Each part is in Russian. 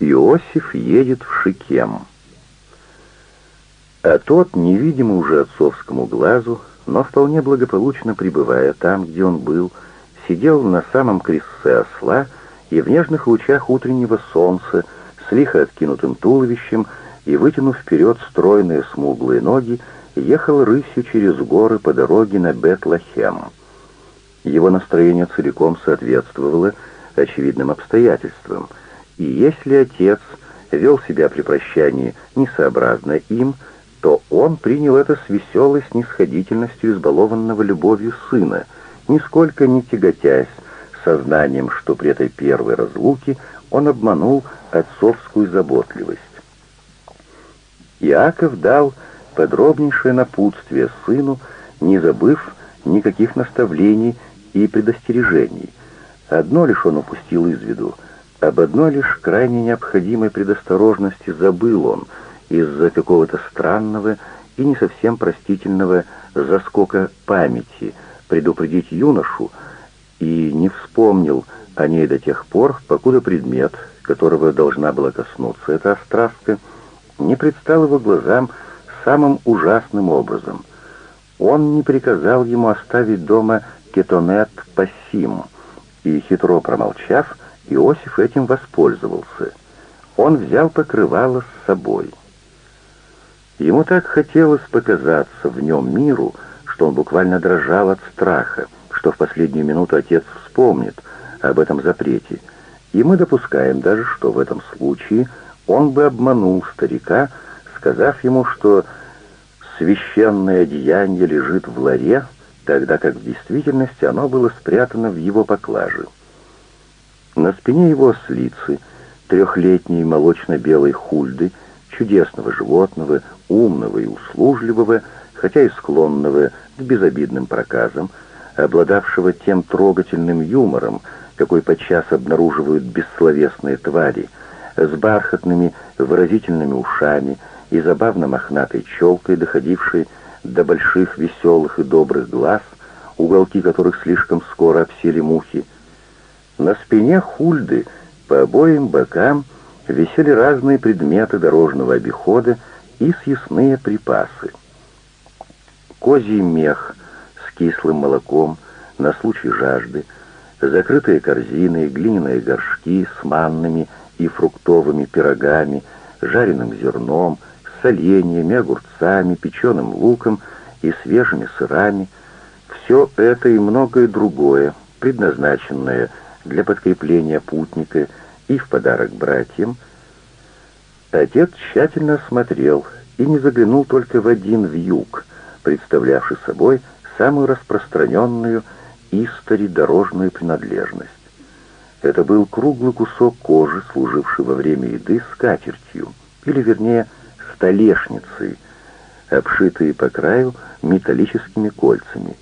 Иосиф едет в Шикем. А тот, невидимый уже отцовскому глазу, но вполне благополучно пребывая там, где он был, сидел на самом крестце осла и в нежных лучах утреннего солнца с лихо откинутым туловищем и вытянув вперед стройные смуглые ноги, ехал рысью через горы по дороге на Бет-Лахем. Его настроение целиком соответствовало очевидным обстоятельствам, и если отец вел себя при прощании несообразно им, то он принял это с веселой снисходительностью избалованного любовью сына, нисколько не тяготясь сознанием, что при этой первой разлуке он обманул отцовскую заботливость. Иаков дал подробнейшее напутствие сыну, не забыв никаких наставлений и предостережений. Одно лишь он упустил из виду, об одной лишь крайне необходимой предосторожности забыл он — из-за какого-то странного и не совсем простительного заскока памяти предупредить юношу и не вспомнил о ней до тех пор, покуда предмет, которого должна была коснуться эта острастка, не предстал его глазам самым ужасным образом. Он не приказал ему оставить дома кетонет пассим, и, хитро промолчав, Иосиф этим воспользовался. Он взял покрывало с собой. Ему так хотелось показаться в нем миру, что он буквально дрожал от страха, что в последнюю минуту отец вспомнит об этом запрете. И мы допускаем даже, что в этом случае он бы обманул старика, сказав ему, что священное одеяние лежит в ларе, тогда как в действительности оно было спрятано в его поклаже. На спине его ослицы, трехлетней молочно-белой хульды, чудесного животного, умного и услужливого, хотя и склонного к безобидным проказам, обладавшего тем трогательным юмором, какой подчас обнаруживают бессловесные твари, с бархатными выразительными ушами и забавно мохнатой челкой, доходившей до больших веселых и добрых глаз, уголки которых слишком скоро обсели мухи. На спине хульды по обоим бокам висели разные предметы дорожного обихода, и съестные припасы. Козий мех с кислым молоком на случай жажды, закрытые корзины, глиняные горшки с манными и фруктовыми пирогами, жареным зерном, соленьями, огурцами, печеным луком и свежими сырами. Все это и многое другое, предназначенное для подкрепления путника и в подарок братьям, Отец тщательно осмотрел и не заглянул только в один вьюг, представлявший собой самую распространенную истори дорожную принадлежность. Это был круглый кусок кожи, служивший во время еды скатертью, или, вернее, столешницей, обшитые по краю металлическими кольцами.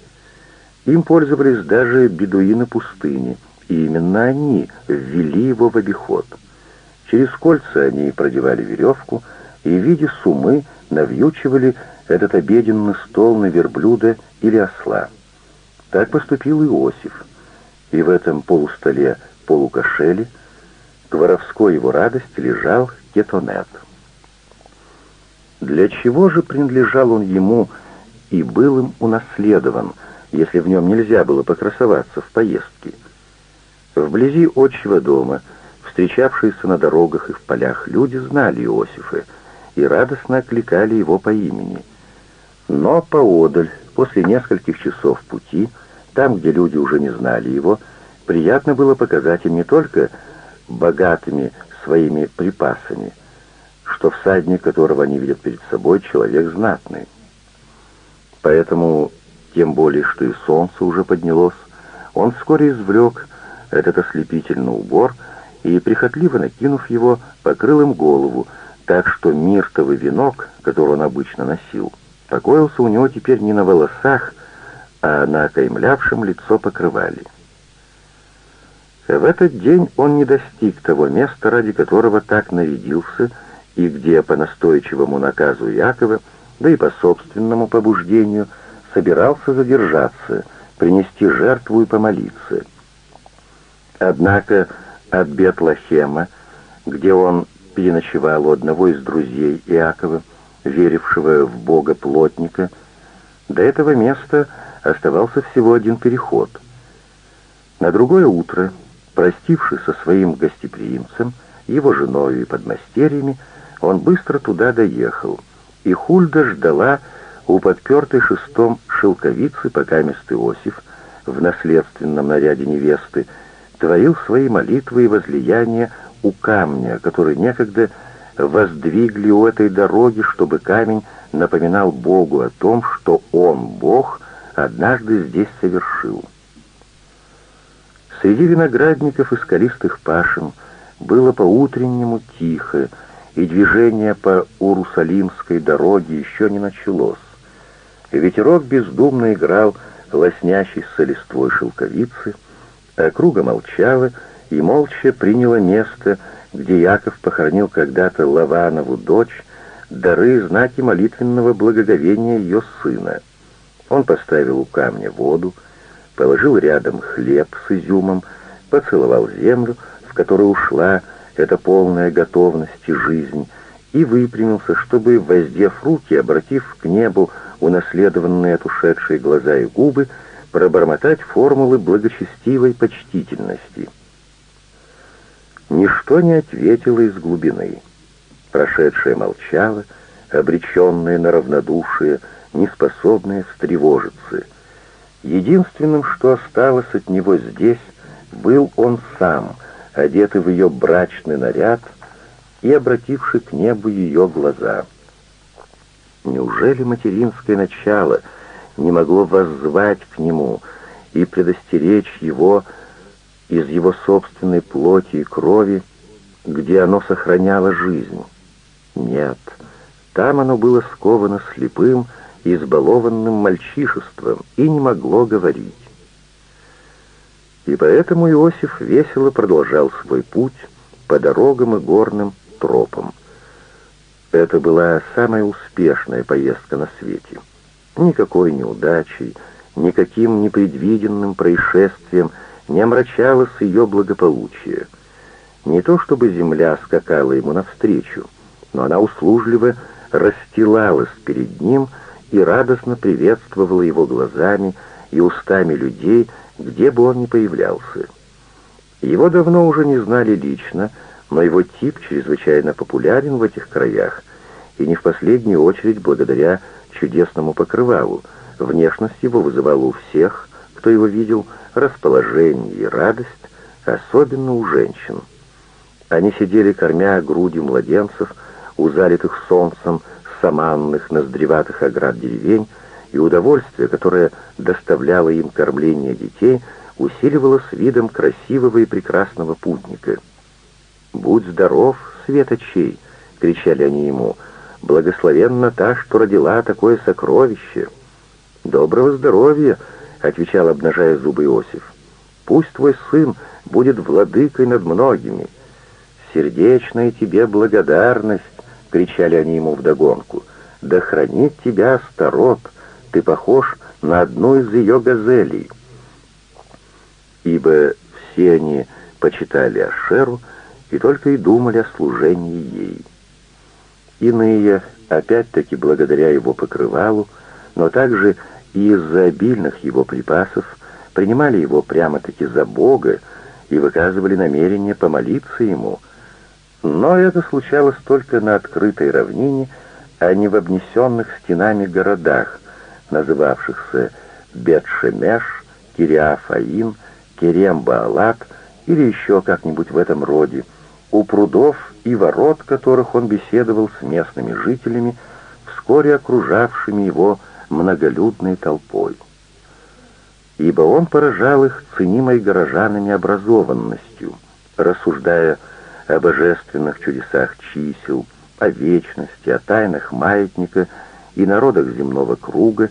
Им пользовались даже бедуины пустыни, и именно они ввели его в обиход — Через кольца они продевали веревку и в виде сумы навьючивали этот обеденный стол на верблюда или осла. Так поступил Иосиф, и в этом полустоле полукошеле к воровской его радости лежал кетонет. Для чего же принадлежал он ему и был им унаследован, если в нем нельзя было покрасоваться в поездке? Вблизи отчего дома — Встречавшиеся на дорогах и в полях люди знали Иосифа и радостно окликали его по имени. Но поодаль, после нескольких часов пути, там, где люди уже не знали его, приятно было показать им не только богатыми своими припасами, что всадник, которого они видят перед собой, человек знатный. Поэтому, тем более, что и солнце уже поднялось, он вскоре извлек этот ослепительный убор — и, прихотливо накинув его, покрыл им голову, так что миртовый венок, который он обычно носил, покоился у него теперь не на волосах, а на окаймлявшем лицо покрывале. В этот день он не достиг того места, ради которого так нарядился, и где по настойчивому наказу Якова, да и по собственному побуждению, собирался задержаться, принести жертву и помолиться. Однако от Бетлахема где он переночевал у одного из друзей Иакова, верившего в Бога плотника, до этого места оставался всего один переход. На другое утро, простившись со своим гостеприимцем, его женой и подмастерьями, он быстро туда доехал, и Хульда ждала у подпертой шестом шелковицы, пока мест Иосиф в наследственном наряде невесты творил свои молитвы и возлияния у камня, который некогда воздвигли у этой дороги, чтобы камень напоминал Богу о том, что Он, Бог, однажды здесь совершил. Среди виноградников и скалистых пашин было по-утреннему тихо, и движение по Урусалимской дороге еще не началось. Ветерок бездумно играл лоснящейся листвой шелковицы, а круга молчала и молча приняла место, где Яков похоронил когда-то Лаванову дочь, дары знаки молитвенного благоговения ее сына. Он поставил у камня воду, положил рядом хлеб с изюмом, поцеловал землю, в которую ушла эта полная готовности жизнь, и выпрямился, чтобы, воздев руки, обратив к небу унаследованные от ушедшей глаза и губы, пробормотать формулы благочестивой почтительности. Ничто не ответило из глубины. Прошедшее молчало, обреченное на равнодушие, неспособное встревожиться. Единственным, что осталось от него здесь, был он сам, одетый в ее брачный наряд и обративший к небу ее глаза. Неужели материнское начало не могло воззвать к нему и предостеречь его из его собственной плоти и крови, где оно сохраняло жизнь? Нет, там оно было сковано слепым, избалованным мальчишеством и не могло говорить. И поэтому Иосиф весело продолжал свой путь по дорогам и горным тропам. Это была самая успешная поездка на свете. Никакой неудачей, никаким непредвиденным происшествием не омрачалось ее благополучие. Не то чтобы земля скакала ему навстречу, но она услужливо расстилалась перед ним и радостно приветствовала его глазами и устами людей, где бы он ни появлялся. Его давно уже не знали лично, но его тип чрезвычайно популярен в этих краях, и не в последнюю очередь благодаря чудесному покрывалу. Внешность его вызывала у всех, кто его видел, расположение и радость, особенно у женщин. Они сидели, кормя грудью младенцев, у залитых солнцем саманных ноздреватых оград деревень, и удовольствие, которое доставляло им кормление детей, усиливалось видом красивого и прекрасного путника. «Будь здоров, светочей!» — кричали они ему. «Благословенна та, что родила такое сокровище!» «Доброго здоровья!» — отвечал, обнажая зубы Иосиф. «Пусть твой сын будет владыкой над многими!» «Сердечная тебе благодарность!» — кричали они ему вдогонку. «Да хранит тебя Старот! Ты похож на одну из ее газелей!» Ибо все они почитали Ашеру, и только и думали о служении ей. Иные, опять-таки благодаря его покрывалу, но также и из-за обильных его припасов, принимали его прямо-таки за Бога и выказывали намерение помолиться ему. Но это случалось только на открытой равнине, а не в обнесенных стенами городах, называвшихся Бет-Шемеш, Кириафаин, Керем-Баалат или еще как-нибудь в этом роде, у прудов и ворот которых он беседовал с местными жителями, вскоре окружавшими его многолюдной толпой. Ибо он поражал их ценимой горожанами образованностью, рассуждая о божественных чудесах чисел, о вечности, о тайнах маятника и народах земного круга,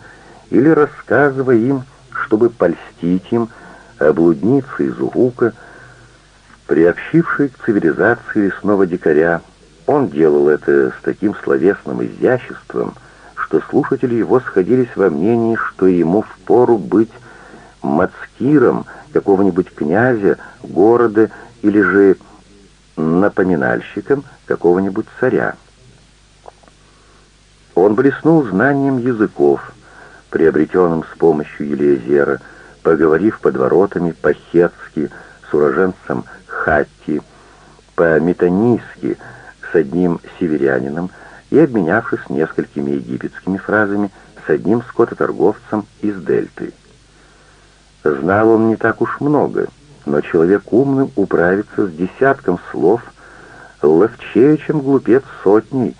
или рассказывая им, чтобы польстить им, о блуднице из Урука, Приобщивший к цивилизации лесного дикаря, он делал это с таким словесным изяществом, что слушатели его сходились во мнении, что ему впору быть мацкиром какого-нибудь князя, города или же напоминальщиком какого-нибудь царя. Он блеснул знанием языков, приобретенным с помощью Елизера, поговорив под воротами по-хетски с уроженцем Хатти, по-метанийски с одним северянином и обменявшись несколькими египетскими фразами с одним скототорговцем из Дельты. Знал он не так уж много, но человек умным управится с десятком слов ловчее, чем глупец сотней,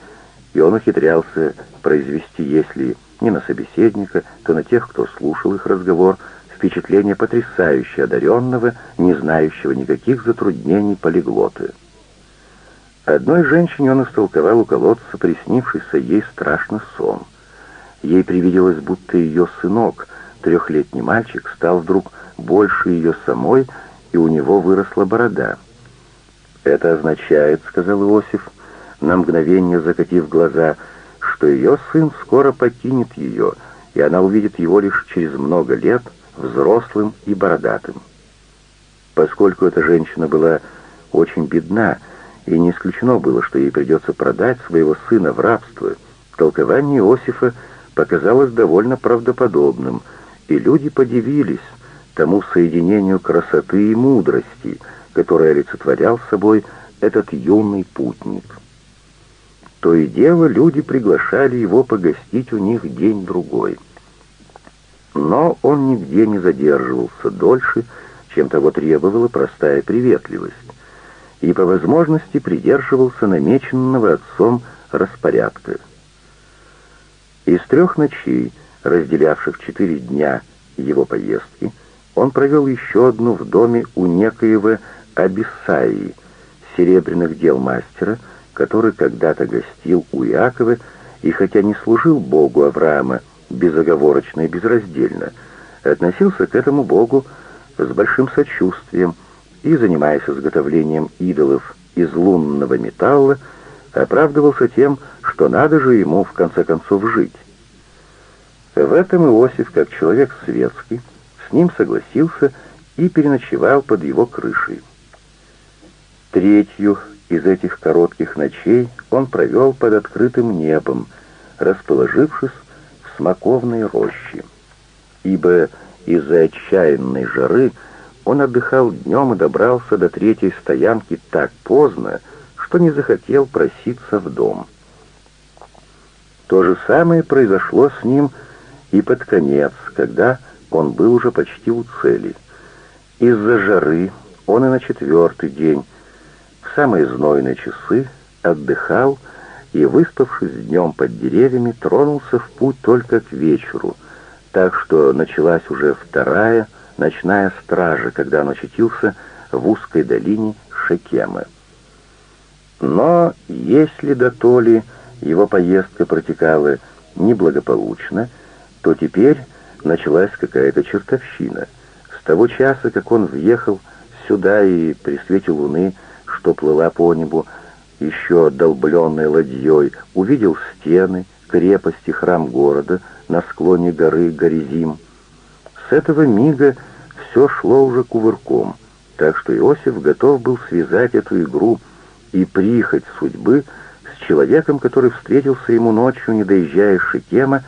и он ухитрялся произвести, если не на собеседника, то на тех, кто слушал их разговор, впечатление потрясающе одаренного, не знающего никаких затруднений полиглоты. Одной женщине он истолковал у колодца приснившийся ей страшный сон. Ей привиделось, будто ее сынок, трехлетний мальчик, стал вдруг больше ее самой, и у него выросла борода. «Это означает, — сказал Иосиф, на мгновение закатив глаза, — что ее сын скоро покинет ее, и она увидит его лишь через много лет взрослым и бородатым. Поскольку эта женщина была очень бедна, и не исключено было, что ей придется продать своего сына в рабство, толкование Иосифа показалось довольно правдоподобным, и люди подивились тому соединению красоты и мудрости, которое олицетворял собой этот юный путник. То и дело люди приглашали его погостить у них день-другой. Но он нигде не задерживался дольше, чем того требовала простая приветливость, и по возможности придерживался намеченного отцом распорядка. Из трех ночей, разделявших четыре дня его поездки, он провел еще одну в доме у некоего Абиссаи, серебряных дел мастера, который когда-то гостил у Иакова и хотя не служил Богу Авраама безоговорочно и безраздельно, относился к этому Богу с большим сочувствием и, занимаясь изготовлением идолов из лунного металла, оправдывался тем, что надо же ему в конце концов жить. В этом Иосиф, как человек светский, с ним согласился и переночевал под его крышей. Третью из этих коротких ночей он провел под открытым небом, расположившись смоковной роще. Ибо из-за отчаянной жары он отдыхал днем и добрался до третьей стоянки так поздно, что не захотел проситься в дом. То же самое произошло с ним и под конец, когда он был уже почти у цели. Из-за жары он и на четвертый день самые знойные часы отдыхал и, выспавшись днем под деревьями, тронулся в путь только к вечеру, так что началась уже вторая ночная стража, когда он очутился в узкой долине Шекема. Но если до толи его поездка протекала неблагополучно, то теперь началась какая-то чертовщина. С того часа, как он въехал сюда и при свете луны что плыла по небу, еще долбленной ладьей, увидел стены, крепости, храм города на склоне горы Горизим. С этого мига все шло уже кувырком, так что Иосиф готов был связать эту игру и прихоть судьбы с человеком, который встретился ему ночью, не доезжая Шикема,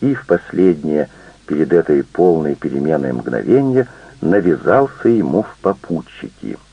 и в последнее, перед этой полной переменой мгновения, навязался ему в попутчики —